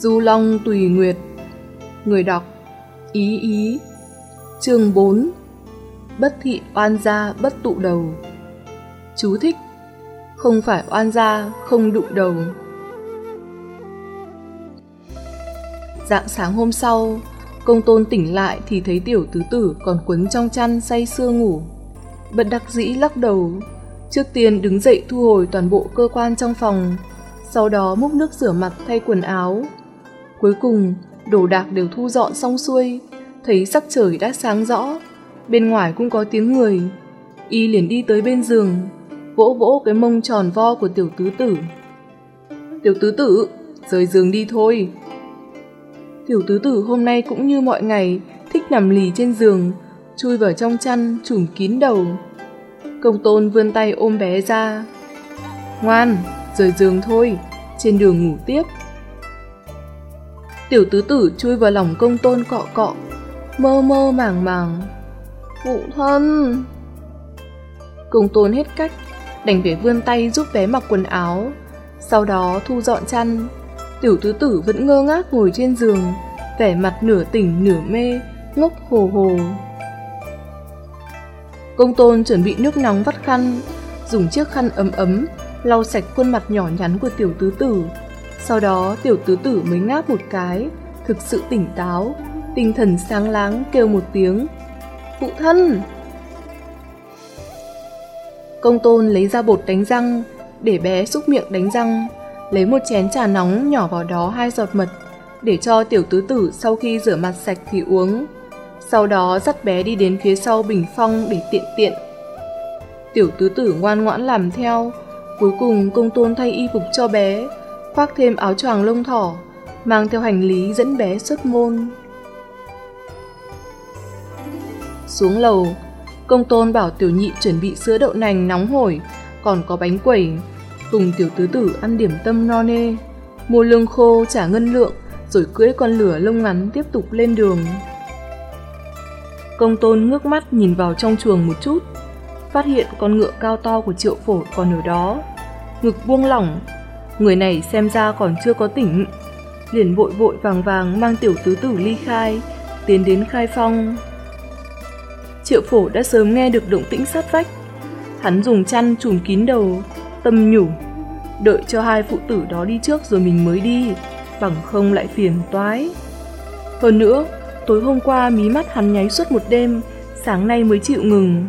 Du Long Tùy Nguyệt. Người đọc, Ý Ý. Chương 4 Bất thị oan gia bất tụ đầu. Chú thích, Không phải oan gia, không đụng đầu. Dạng sáng hôm sau, Công tôn tỉnh lại thì thấy tiểu tứ tử còn quấn trong chăn say sưa ngủ. Bật đắc dĩ lắc đầu, Trước tiên đứng dậy thu hồi toàn bộ cơ quan trong phòng, Sau đó múc nước rửa mặt thay quần áo Cuối cùng, đồ đạc đều thu dọn xong xuôi, thấy sắc trời đã sáng rõ, bên ngoài cũng có tiếng người. Y liền đi tới bên giường, vỗ vỗ cái mông tròn vo của tiểu tứ tử. Tiểu tứ tử, rời giường đi thôi. Tiểu tứ tử hôm nay cũng như mọi ngày, thích nằm lì trên giường, chui vào trong chăn, trùm kín đầu. Công tôn vươn tay ôm bé ra. Ngoan, rời giường thôi, trên đường ngủ tiếp. Tiểu tứ tử chui vào lòng công tôn cọ cọ, mơ mơ màng màng. Phụ thân! Công tôn hết cách, đành phải vươn tay giúp bé mặc quần áo, sau đó thu dọn chăn. Tiểu tứ tử vẫn ngơ ngác ngồi trên giường, vẻ mặt nửa tỉnh nửa mê, ngốc hồ hồ. Công tôn chuẩn bị nước nóng vắt khăn, dùng chiếc khăn ấm ấm, lau sạch khuôn mặt nhỏ nhắn của tiểu tứ tử, sau đó tiểu tứ tử mới ngáp một cái, thực sự tỉnh táo, tinh thần sáng láng kêu một tiếng. Phụ thân! Công tôn lấy ra bột đánh răng, để bé xúc miệng đánh răng, lấy một chén trà nóng nhỏ vào đó hai giọt mật, để cho tiểu tứ tử sau khi rửa mặt sạch thì uống. Sau đó dắt bé đi đến phía sau bình phong để tiện tiện. Tiểu tứ tử ngoan ngoãn làm theo, cuối cùng công tôn thay y phục cho bé, khoác thêm áo choàng lông thỏ, mang theo hành lý dẫn bé xuất môn. Xuống lầu, công tôn bảo tiểu nhị chuẩn bị sữa đậu nành nóng hổi, còn có bánh quẩy, cùng tiểu tứ tử ăn điểm tâm no nê, mua lương khô trả ngân lượng, rồi cưỡi con lửa lông ngắn tiếp tục lên đường. Công tôn ngước mắt nhìn vào trong chuồng một chút, phát hiện con ngựa cao to của triệu phổ còn ở đó. Ngực buông lỏng, Người này xem ra còn chưa có tỉnh, liền vội vội vàng vàng mang tiểu tứ tử ly khai, tiến đến khai phong. Triệu phổ đã sớm nghe được động tĩnh sát vách, hắn dùng chăn trùm kín đầu, tâm nhủ, đợi cho hai phụ tử đó đi trước rồi mình mới đi, bằng không lại phiền toái. Hơn nữa, tối hôm qua mí mắt hắn nháy suốt một đêm, sáng nay mới chịu ngừng.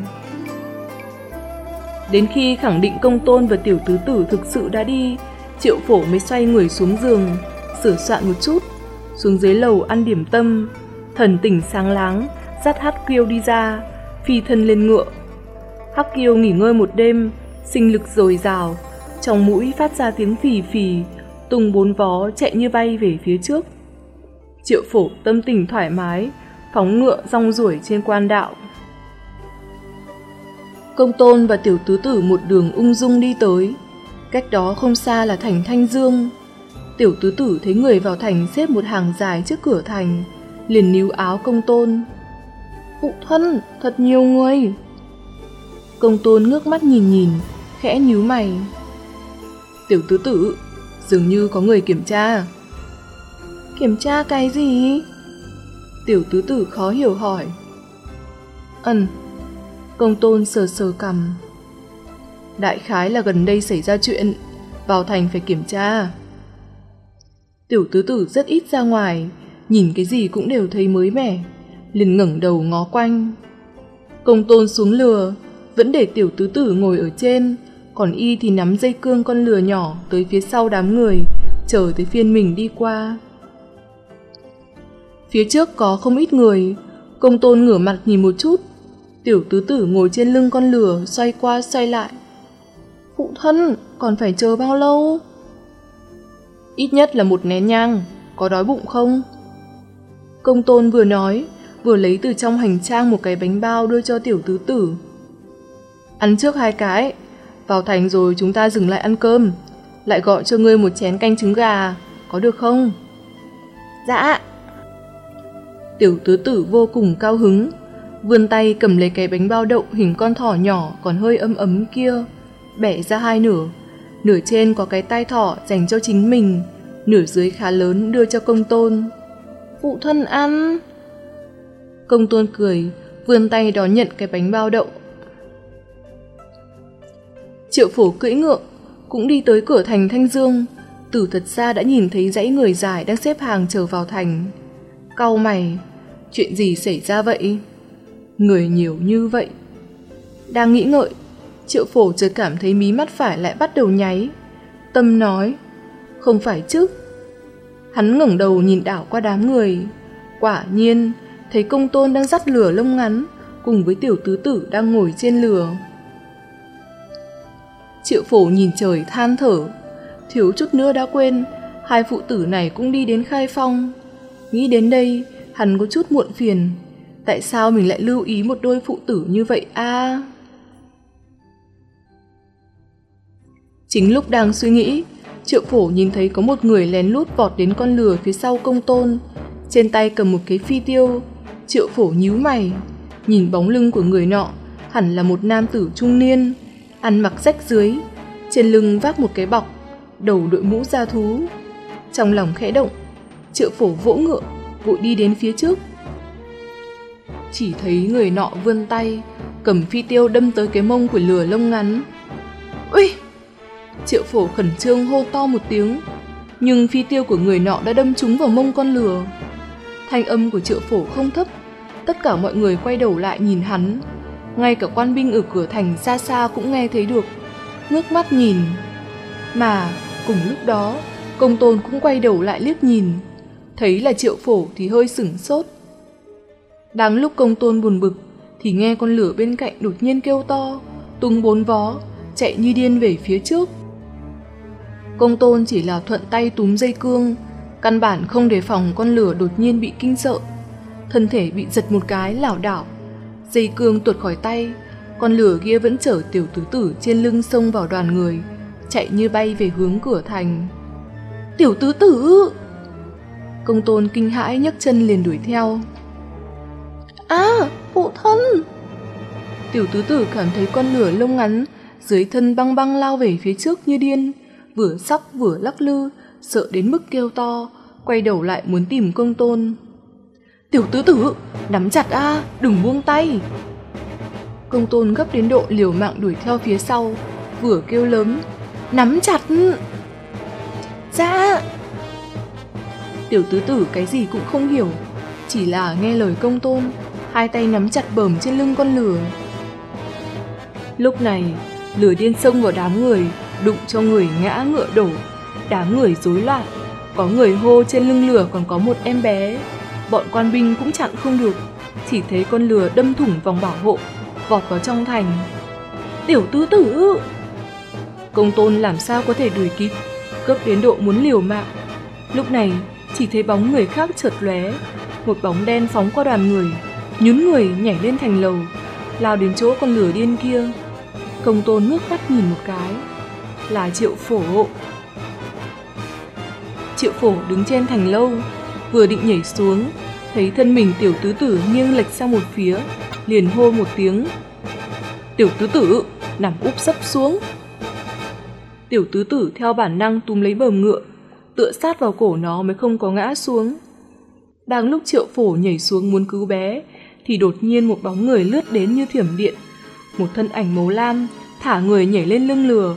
Đến khi khẳng định công tôn và tiểu tứ tử thực sự đã đi, Triệu phổ mới xoay người xuống giường, sửa soạn một chút, xuống dưới lầu ăn điểm tâm, thần tỉnh sáng láng, dắt hát kiêu đi ra, phi thân lên ngựa. Hắc kiêu nghỉ ngơi một đêm, sinh lực dồi dào, trong mũi phát ra tiếng phì phì, tung bốn vó chạy như bay về phía trước. Triệu phổ tâm tình thoải mái, phóng ngựa rong ruổi trên quan đạo. Công tôn và tiểu tứ tử một đường ung dung đi tới, Cách đó không xa là thành Thanh Dương. Tiểu tứ tử thấy người vào thành xếp một hàng dài trước cửa thành, liền níu áo công tôn. Phụ thân, thật nhiều người. Công tôn ngước mắt nhìn nhìn, khẽ nhíu mày. Tiểu tứ tử, dường như có người kiểm tra. Kiểm tra cái gì? Tiểu tứ tử khó hiểu hỏi. Ẩn, công tôn sờ sờ cầm. Đại khái là gần đây xảy ra chuyện, vào thành phải kiểm tra. Tiểu tứ tử rất ít ra ngoài, nhìn cái gì cũng đều thấy mới mẻ, liền ngẩng đầu ngó quanh. Công tôn xuống lừa, vẫn để tiểu tứ tử ngồi ở trên, còn y thì nắm dây cương con lừa nhỏ tới phía sau đám người, chờ tới phiên mình đi qua. Phía trước có không ít người, công tôn ngửa mặt nhìn một chút, tiểu tứ tử ngồi trên lưng con lừa xoay qua xoay lại, Phụ thân, còn phải chờ bao lâu? Ít nhất là một nén nhang, có đói bụng không? Công tôn vừa nói, vừa lấy từ trong hành trang một cái bánh bao đưa cho tiểu tứ tử. Ăn trước hai cái, vào thành rồi chúng ta dừng lại ăn cơm, lại gọi cho ngươi một chén canh trứng gà, có được không? Dạ. Tiểu tứ tử vô cùng cao hứng, vươn tay cầm lấy cái bánh bao đậu hình con thỏ nhỏ còn hơi ấm ấm kia bẻ ra hai nửa. Nửa trên có cái tai thỏ dành cho chính mình, nửa dưới khá lớn đưa cho công tôn. Phụ thân ăn. Công tôn cười, vươn tay đón nhận cái bánh bao đậu. Triệu phổ cưỡi ngựa, cũng đi tới cửa thành Thanh Dương, từ thật xa đã nhìn thấy dãy người dài đang xếp hàng chờ vào thành. Cau mày, chuyện gì xảy ra vậy? Người nhiều như vậy. Đang nghĩ ngợi, triệu phổ chợt cảm thấy mí mắt phải lại bắt đầu nháy. Tâm nói, không phải chứ. Hắn ngẩng đầu nhìn đảo qua đám người. Quả nhiên, thấy công tôn đang dắt lửa lông ngắn, cùng với tiểu tứ tử đang ngồi trên lửa. Triệu phổ nhìn trời than thở, thiếu chút nữa đã quên, hai phụ tử này cũng đi đến khai phong. Nghĩ đến đây, hắn có chút muộn phiền. Tại sao mình lại lưu ý một đôi phụ tử như vậy a? Chính lúc đang suy nghĩ, Triệu phổ nhìn thấy có một người lén lút vọt đến con lừa phía sau công tôn, trên tay cầm một cái phi tiêu. Triệu phổ nhíu mày, nhìn bóng lưng của người nọ, hẳn là một nam tử trung niên, ăn mặc rách dưới, trên lưng vác một cái bọc, đầu đội mũ da thú. Trong lòng khẽ động, triệu phổ vỗ ngựa, vội đi đến phía trước. Chỉ thấy người nọ vươn tay, cầm phi tiêu đâm tới cái mông của lừa lông ngắn. Ui! Triệu phổ khẩn trương hô to một tiếng, nhưng phi tiêu của người nọ đã đâm trúng vào mông con lừa. Thanh âm của triệu phổ không thấp, tất cả mọi người quay đầu lại nhìn hắn. Ngay cả quan binh ở cửa thành xa xa cũng nghe thấy được, ngước mắt nhìn. Mà cùng lúc đó, công tôn cũng quay đầu lại liếc nhìn, thấy là triệu phổ thì hơi sửng sốt. Đang lúc công tôn buồn bực, thì nghe con lửa bên cạnh đột nhiên kêu to, tung bốn vó, chạy như điên về phía trước. Công tôn chỉ là thuận tay túm dây cương, căn bản không đề phòng con lửa đột nhiên bị kinh sợ. Thân thể bị giật một cái lảo đảo, dây cương tuột khỏi tay, con lửa kia vẫn chở tiểu tứ tử trên lưng xông vào đoàn người, chạy như bay về hướng cửa thành. Tiểu tứ tử! Công tôn kinh hãi nhấc chân liền đuổi theo. À, phụ thân! Tiểu tứ tử cảm thấy con lửa lông ngắn dưới thân băng băng lao về phía trước như điên, vừa sóc vừa lắc lư, sợ đến mức kêu to, quay đầu lại muốn tìm công tôn. Tiểu tứ tử, nắm chặt a, đừng buông tay. Công tôn gấp đến độ liều mạng đuổi theo phía sau, vừa kêu lớn, nắm chặt. Dạ. Tiểu tứ tử cái gì cũng không hiểu, chỉ là nghe lời công tôn, hai tay nắm chặt bờm trên lưng con lửa. Lúc này, lửa điên xông vào đám người, đụng cho người ngã ngựa đổ, đám người rối loạn. Có người hô trên lưng lửa còn có một em bé. Bọn quan binh cũng chặn không được, chỉ thấy con lửa đâm thủng vòng bảo hộ, vọt vào trong thành. Tiểu tứ tử! Công tôn làm sao có thể đuổi kịp, gấp đến độ muốn liều mạng. Lúc này, chỉ thấy bóng người khác chợt lóe, một bóng đen phóng qua đoàn người, nhún người nhảy lên thành lầu, lao đến chỗ con lửa điên kia. Công tôn ngước mắt nhìn một cái, là triệu phổ. Triệu phổ đứng trên thành lâu, vừa định nhảy xuống, thấy thân mình tiểu tứ tử nghiêng lệch sang một phía, liền hô một tiếng. Tiểu tứ tử, nằm úp sấp xuống. Tiểu tứ tử theo bản năng túm lấy bờm ngựa, tựa sát vào cổ nó mới không có ngã xuống. Đang lúc triệu phổ nhảy xuống muốn cứu bé, thì đột nhiên một bóng người lướt đến như thiểm điện. Một thân ảnh màu lam, thả người nhảy lên lưng lừa,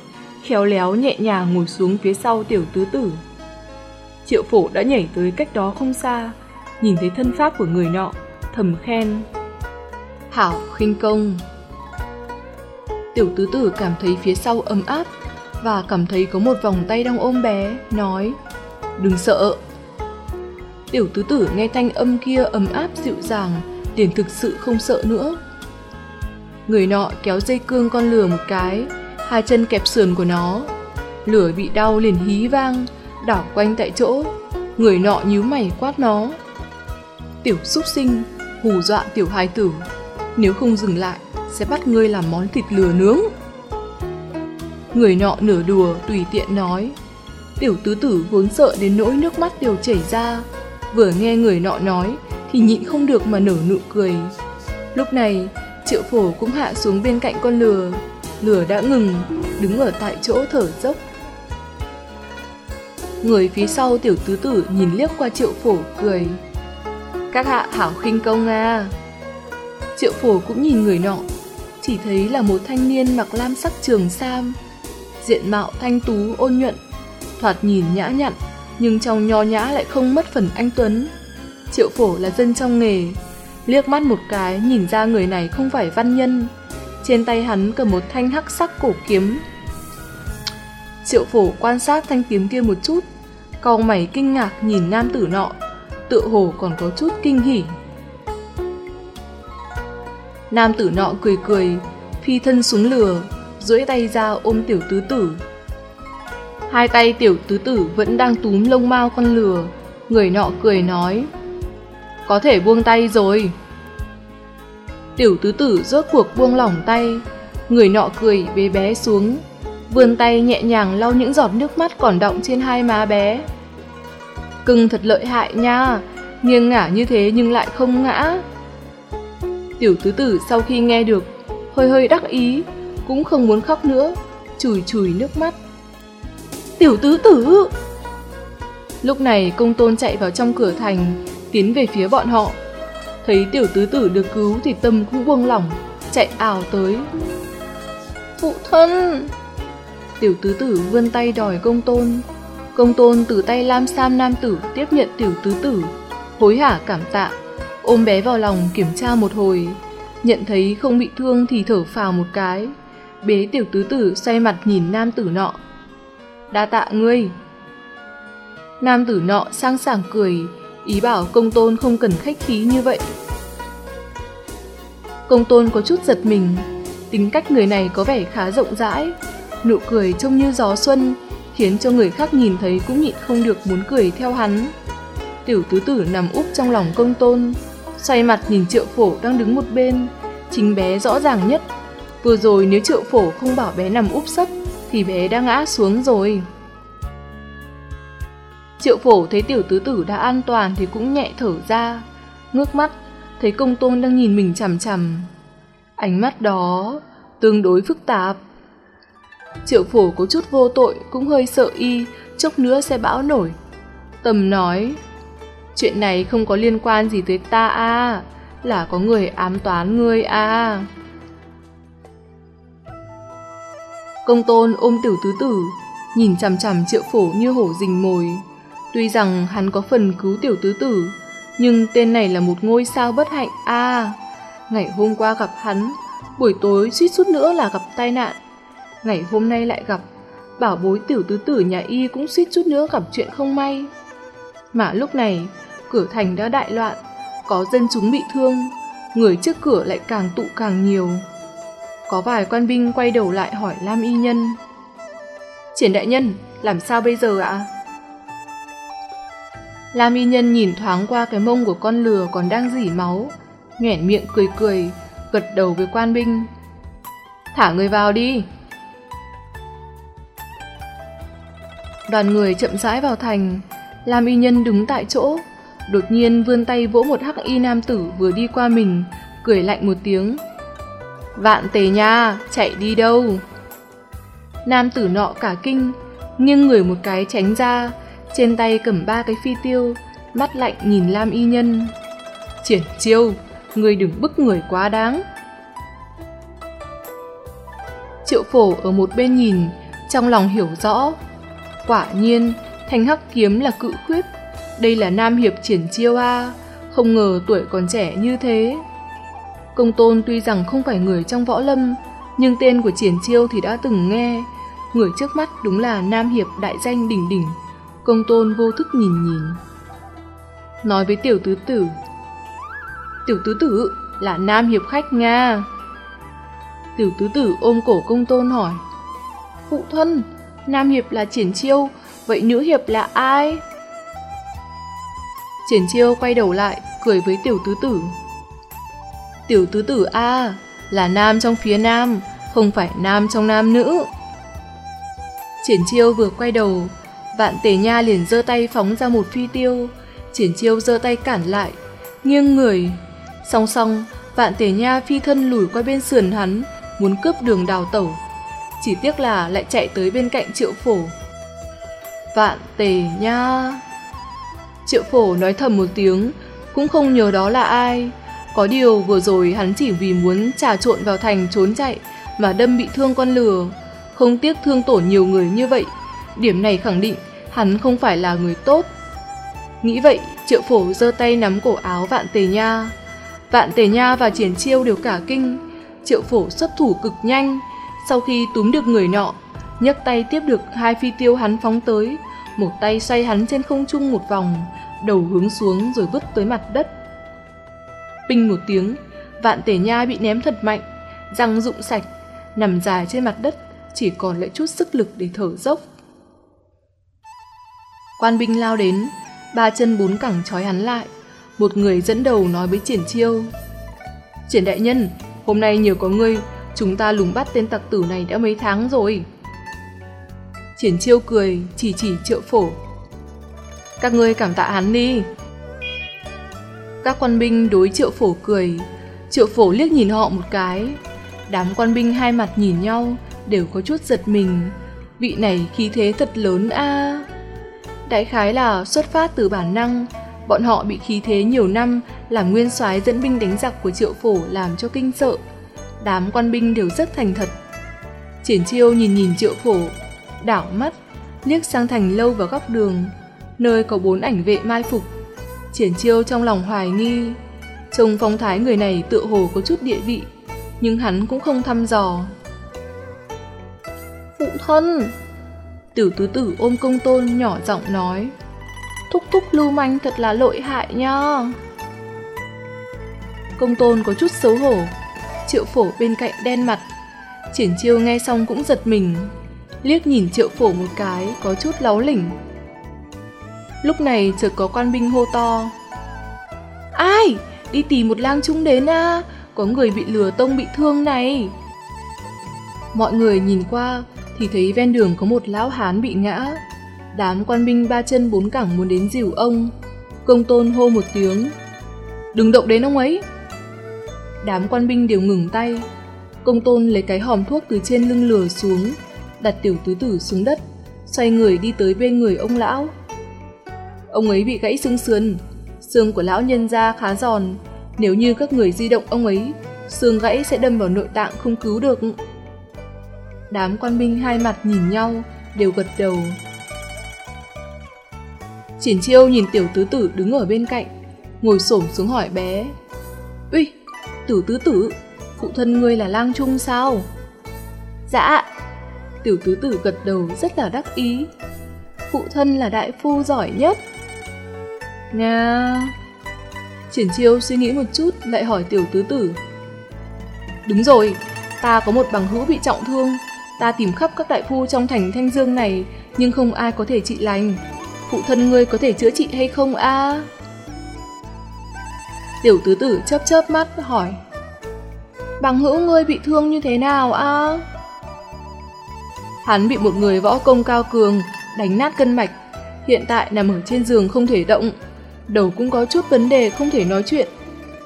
khéo léo nhẹ nhàng ngồi xuống phía sau tiểu tứ tử. Triệu phổ đã nhảy tới cách đó không xa, nhìn thấy thân pháp của người nọ, thầm khen. Hảo khinh công. Tiểu tứ tử cảm thấy phía sau ấm áp và cảm thấy có một vòng tay đang ôm bé, nói Đừng sợ. Tiểu tứ tử nghe thanh âm kia ấm áp dịu dàng, liền thực sự không sợ nữa. Người nọ kéo dây cương con lừa một cái, hai chân kẹp sườn của nó. Lửa bị đau liền hí vang, đảo quanh tại chỗ. Người nọ nhíu mày quát nó. Tiểu súc sinh, hù dọa tiểu hài tử. Nếu không dừng lại, sẽ bắt ngươi làm món thịt lừa nướng. Người nọ nửa đùa tùy tiện nói. Tiểu tứ tử vốn sợ đến nỗi nước mắt đều chảy ra. Vừa nghe người nọ nói thì nhịn không được mà nở nụ cười. Lúc này, triệu phổ cũng hạ xuống bên cạnh con lừa, lửa đã ngừng, đứng ở tại chỗ thở dốc. Người phía sau tiểu tứ tử nhìn liếc qua triệu phổ cười. Các hạ hảo khinh công à. Triệu phổ cũng nhìn người nọ, chỉ thấy là một thanh niên mặc lam sắc trường sam. Diện mạo thanh tú ôn nhuận, thoạt nhìn nhã nhặn, nhưng trong nho nhã lại không mất phần anh Tuấn. Triệu phổ là dân trong nghề, liếc mắt một cái nhìn ra người này không phải văn nhân. Trên tay hắn cầm một thanh hắc sắc cổ kiếm. Triệu phổ quan sát thanh kiếm kia một chút, cau mày kinh ngạc nhìn nam tử nọ, tựa hồ còn có chút kinh hỉ. Nam tử nọ cười cười, phi thân xuống lừa, duỗi tay ra ôm tiểu tứ tử. Hai tay tiểu tứ tử vẫn đang túm lông mao con lừa, người nọ cười nói. Có thể buông tay rồi. Tiểu tứ tử rốt cuộc buông lỏng tay, người nọ cười bế bé xuống, vươn tay nhẹ nhàng lau những giọt nước mắt còn động trên hai má bé. Cưng thật lợi hại nha, nghiêng ngả như thế nhưng lại không ngã. Tiểu tứ tử sau khi nghe được, hơi hơi đắc ý, cũng không muốn khóc nữa, chùi chùi nước mắt. Tiểu tứ tử! Lúc này công tôn chạy vào trong cửa thành, tiến về phía bọn họ. Thấy tiểu tứ tử được cứu thì tâm cũng buông lỏng, chạy ảo tới. Phụ thân! Tiểu tứ tử vươn tay đòi công tôn. Công tôn từ tay Lam Sam Nam tử tiếp nhận tiểu tứ tử, hối hả cảm tạ, ôm bé vào lòng kiểm tra một hồi, nhận thấy không bị thương thì thở phào một cái, bế tiểu tứ tử xoay mặt nhìn nam tử nọ. Đa tạ ngươi. Nam tử nọ sang sảng cười, ý bảo công tôn không cần khách khí như vậy. Công tôn có chút giật mình, tính cách người này có vẻ khá rộng rãi, nụ cười trông như gió xuân, khiến cho người khác nhìn thấy cũng nhịn không được muốn cười theo hắn. Tiểu tứ tử nằm úp trong lòng công tôn, xoay mặt nhìn triệu phổ đang đứng một bên, chính bé rõ ràng nhất. Vừa rồi nếu triệu phổ không bảo bé nằm úp sấp, thì bé đã ngã xuống rồi. Triệu phổ thấy tiểu tứ tử đã an toàn thì cũng nhẹ thở ra, ngước mắt, thấy công tôn đang nhìn mình chằm chằm. Ánh mắt đó tương đối phức tạp. Triệu phổ có chút vô tội cũng hơi sợ y, chốc nữa sẽ bão nổi. Tầm nói, chuyện này không có liên quan gì tới ta à, là có người ám toán ngươi à. Công tôn ôm tiểu tứ tử, nhìn chằm chằm triệu phổ như hổ rình mồi. Tuy rằng hắn có phần cứu tiểu tứ tử, nhưng tên này là một ngôi sao bất hạnh a. ngày hôm qua gặp hắn, buổi tối suýt chút nữa là gặp tai nạn. Ngày hôm nay lại gặp, bảo bối tiểu tứ tử nhà y cũng suýt chút nữa gặp chuyện không may. Mà lúc này, cửa thành đã đại loạn, có dân chúng bị thương, người trước cửa lại càng tụ càng nhiều. Có vài quan binh quay đầu lại hỏi Lam Y Nhân. Triển đại nhân, làm sao bây giờ ạ? Lam Y Nhân nhìn thoáng qua cái mông của con lừa còn đang dỉ máu, nhoẻn miệng cười cười, gật đầu với quan binh. Thả người vào đi. Đoàn người chậm rãi vào thành, Lam Y Nhân đứng tại chỗ, đột nhiên vươn tay vỗ một hắc y nam tử vừa đi qua mình, cười lạnh một tiếng. Vạn tề nha, chạy đi đâu? Nam tử nọ cả kinh, nghiêng người một cái tránh ra, trên tay cầm ba cái phi tiêu, mắt lạnh nhìn Lam y nhân. Triển chiêu, người đừng bức người quá đáng. Triệu phổ ở một bên nhìn, trong lòng hiểu rõ. Quả nhiên, thanh hắc kiếm là cự khuyết, đây là nam hiệp triển chiêu a, không ngờ tuổi còn trẻ như thế. Công tôn tuy rằng không phải người trong võ lâm, nhưng tên của triển chiêu thì đã từng nghe. Người trước mắt đúng là nam hiệp đại danh đỉnh đỉnh. Công tôn vô thức nhìn nhìn. Nói với tiểu tứ tử. Tiểu tứ tử là nam hiệp khách Nga. Tiểu tứ tử ôm cổ công tôn hỏi. Phụ thân, nam hiệp là triển chiêu, vậy nữ hiệp là ai? Triển chiêu quay đầu lại, cười với tiểu tứ tử. Tiểu tứ tử A là nam trong phía nam, không phải nam trong nam nữ. Triển chiêu vừa quay đầu, vạn tề nha liền giơ tay phóng ra một phi tiêu. Triển chiêu giơ tay cản lại, nghiêng người. Song song, vạn tề nha phi thân lùi qua bên sườn hắn, muốn cướp đường đào tẩu. Chỉ tiếc là lại chạy tới bên cạnh triệu phổ. Vạn tề nha. Triệu phổ nói thầm một tiếng, cũng không nhớ đó là ai. Có điều vừa rồi hắn chỉ vì muốn trà trộn vào thành trốn chạy mà đâm bị thương con lừa, không tiếc thương tổn nhiều người như vậy. Điểm này khẳng định hắn không phải là người tốt. Nghĩ vậy, triệu phổ giơ tay nắm cổ áo vạn tề nha. Vạn tề nha và triển chiêu đều cả kinh. Triệu phổ xuất thủ cực nhanh. Sau khi túm được người nọ, nhấc tay tiếp được hai phi tiêu hắn phóng tới. Một tay xoay hắn trên không trung một vòng, đầu hướng xuống rồi vứt tới mặt đất. Pinh một tiếng, vạn tể nha bị ném thật mạnh, răng rụng sạch, nằm dài trên mặt đất, chỉ còn lại chút sức lực để thở dốc. Quan binh lao đến, ba chân bốn cẳng trói hắn lại. Một người dẫn đầu nói với triển chiêu. Triển đại nhân, hôm nay nhờ có ngươi, chúng ta lùng bắt tên tặc tử này đã mấy tháng rồi. Triển chiêu cười, chỉ chỉ triệu phổ. Các ngươi cảm tạ hắn đi. Các quan binh đối triệu phổ cười, triệu phổ liếc nhìn họ một cái. Đám quan binh hai mặt nhìn nhau, đều có chút giật mình. Vị này khí thế thật lớn a. Đại khái là xuất phát từ bản năng, bọn họ bị khí thế nhiều năm làm nguyên soái dẫn binh đánh giặc của triệu phổ làm cho kinh sợ. Đám quan binh đều rất thành thật. Triển chiêu nhìn nhìn triệu phổ, đảo mắt, liếc sang thành lâu vào góc đường, nơi có bốn ảnh vệ mai phục. Triển chiêu trong lòng hoài nghi, trông phong thái người này tựa hồ có chút địa vị, nhưng hắn cũng không thăm dò. Phụ thân! Tiểu tứ tử ôm công tôn nhỏ giọng nói, thúc thúc lưu manh thật là lội hại nha. Công tôn có chút xấu hổ, triệu phổ bên cạnh đen mặt. Triển chiêu nghe xong cũng giật mình, liếc nhìn triệu phổ một cái, có chút láu lỉnh. Lúc này chợt có quan binh hô to. Ai? Đi tìm một lang trung đến à? Có người bị lừa tông bị thương này. Mọi người nhìn qua thì thấy ven đường có một lão hán bị ngã. Đám quan binh ba chân bốn cẳng muốn đến dìu ông. Công tôn hô một tiếng. Đừng động đến ông ấy. Đám quan binh đều ngừng tay. Công tôn lấy cái hòm thuốc từ trên lưng lừa xuống, đặt tiểu tứ tử xuống đất, xoay người đi tới bên người ông lão. Ông ấy bị gãy xương sườn, xương của lão nhân ra khá giòn, nếu như các người di động ông ấy, xương gãy sẽ đâm vào nội tạng không cứu được. Đám quan binh hai mặt nhìn nhau, đều gật đầu. Triển chiêu nhìn tiểu tứ tử đứng ở bên cạnh, ngồi xổm xuống hỏi bé. Uy, tử tứ tử, phụ thân ngươi là lang trung sao? Dạ. Tiểu tứ tử gật đầu rất là đắc ý. Phụ thân là đại phu giỏi nhất. Nga... Triển chiêu suy nghĩ một chút lại hỏi tiểu tứ tử. Đúng rồi, ta có một bằng hữu bị trọng thương. Ta tìm khắp các đại phu trong thành Thanh Dương này, nhưng không ai có thể trị lành. Phụ thân ngươi có thể chữa trị hay không a? Tiểu tứ tử chớp chớp mắt hỏi. Bằng hữu ngươi bị thương như thế nào a? Hắn bị một người võ công cao cường đánh nát cân mạch, hiện tại nằm ở trên giường không thể động, đầu cũng có chút vấn đề không thể nói chuyện.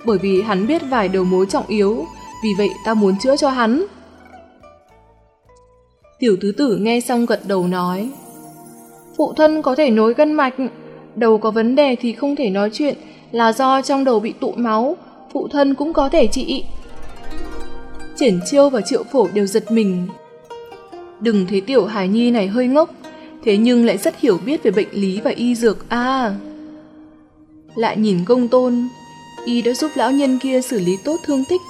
Bởi vì hắn biết vài đầu mối trọng yếu, vì vậy ta muốn chữa cho hắn. Tiểu tứ tử nghe xong gật đầu nói. Phụ thân có thể nối gân mạch, đầu có vấn đề thì không thể nói chuyện là do trong đầu bị tụ máu, phụ thân cũng có thể trị. Triển chiêu và triệu phổ đều giật mình. Đừng thấy tiểu hải nhi này hơi ngốc, thế nhưng lại rất hiểu biết về bệnh lý và y dược à. Lại nhìn công tôn, y đã giúp lão nhân kia xử lý tốt thương tích.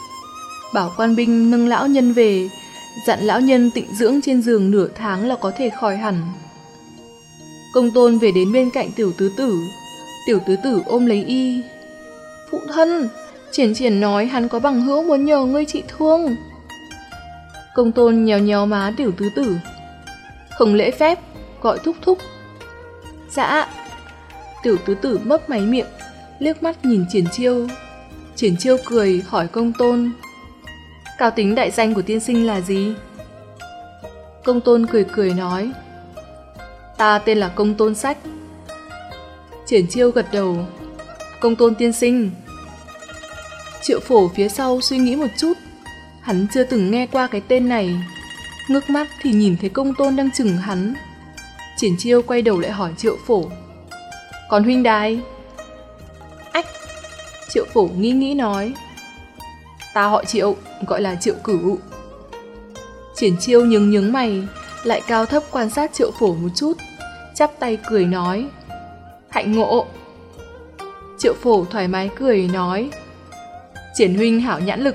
Bảo quan binh nâng lão nhân về, dặn lão nhân tịnh dưỡng trên giường nửa tháng là có thể khỏi hẳn. Công tôn về đến bên cạnh tiểu tứ tử, tiểu tứ tử ôm lấy y. Phụ thân, triển triển nói hắn có bằng hữu muốn nhờ ngươi trị thương. Công tôn nhéo nhéo má tiểu tứ tử. Không lễ phép, gọi thúc thúc. Dạ. Tiểu tứ tử mấp máy miệng, liếc mắt nhìn triển chiêu. Triển chiêu cười hỏi công tôn. Cao tính đại danh của tiên sinh là gì? Công tôn cười cười nói. Ta tên là công tôn sách. Triển chiêu gật đầu. Công tôn tiên sinh. Triệu phổ phía sau suy nghĩ một chút. Hắn chưa từng nghe qua cái tên này. Ngước mắt thì nhìn thấy công tôn đang chừng hắn. Triển chiêu quay đầu lại hỏi triệu phổ. Còn huynh đài? Ách! Triệu phổ nghĩ nghĩ nói. Ta họ triệu, gọi là triệu cửu. Triển chiêu nhướng nhướng mày, lại cao thấp quan sát triệu phổ một chút, chắp tay cười nói. Hạnh ngộ! Triệu phổ thoải mái cười nói. Triển huynh hảo nhãn lực.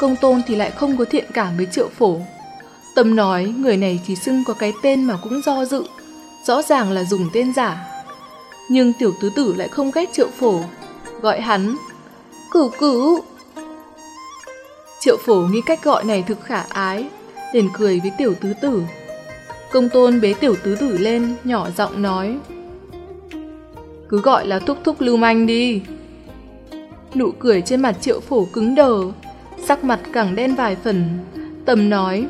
Công tôn thì lại không có thiện cảm với triệu phổ. Tâm nói người này chỉ xưng có cái tên mà cũng do dự, rõ ràng là dùng tên giả. Nhưng tiểu tứ tử lại không ghét triệu phổ, gọi hắn Cửu cửu. Triệu phổ nghĩ cách gọi này thực khả ái, liền cười với tiểu tứ tử. Công tôn bế tiểu tứ tử lên, nhỏ giọng nói. Cứ gọi là thúc thúc lưu manh đi. Nụ cười trên mặt triệu phổ cứng đờ, sắc mặt càng đen vài phần. Tầm nói,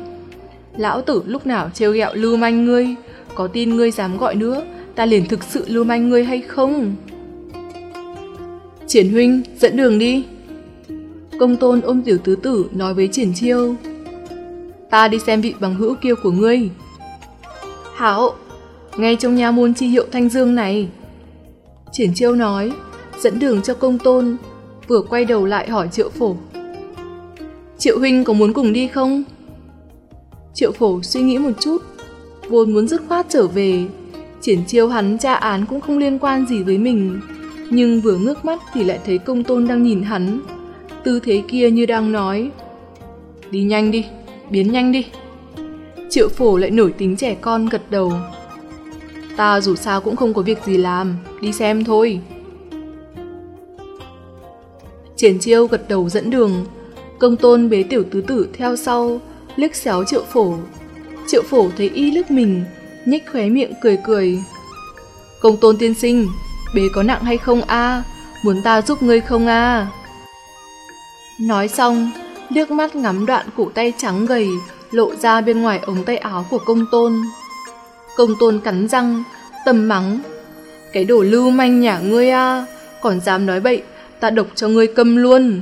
lão tử lúc nào trêu ghẹo lưu manh ngươi, có tin ngươi dám gọi nữa, ta liền thực sự lưu manh ngươi hay không? Triển huynh, dẫn đường đi. Công tôn ôm tiểu tứ tử nói với triển chiêu. Ta đi xem vị bằng hữu kia của ngươi. Hảo, ngay trong nhà môn chi hiệu thanh dương này. Triển chiêu nói, dẫn đường cho công tôn, vừa quay đầu lại hỏi triệu phổ. Triệu huynh có muốn cùng đi không? Triệu phổ suy nghĩ một chút, vốn muốn dứt khoát trở về, triển chiêu hắn tra án cũng không liên quan gì với mình, nhưng vừa ngước mắt thì lại thấy công tôn đang nhìn hắn. Tư thế kia như đang nói, đi nhanh đi, biến nhanh đi. Triệu phổ lại nổi tính trẻ con gật đầu. Ta dù sao cũng không có việc gì làm, đi xem thôi. Triển chiêu gật đầu dẫn đường, công tôn bế tiểu tứ tử theo sau, liếc xéo triệu phổ. Triệu phổ thấy y liếc mình, nhếch khóe miệng cười cười. Công tôn tiên sinh, bế có nặng hay không a Muốn ta giúp ngươi không a Nói xong, liếc mắt ngắm đoạn cổ tay trắng gầy lộ ra bên ngoài ống tay áo của công tôn. Công tôn cắn răng, tầm mắng. Cái đồ lưu manh nhà ngươi a còn dám nói bậy, ta độc cho ngươi câm luôn.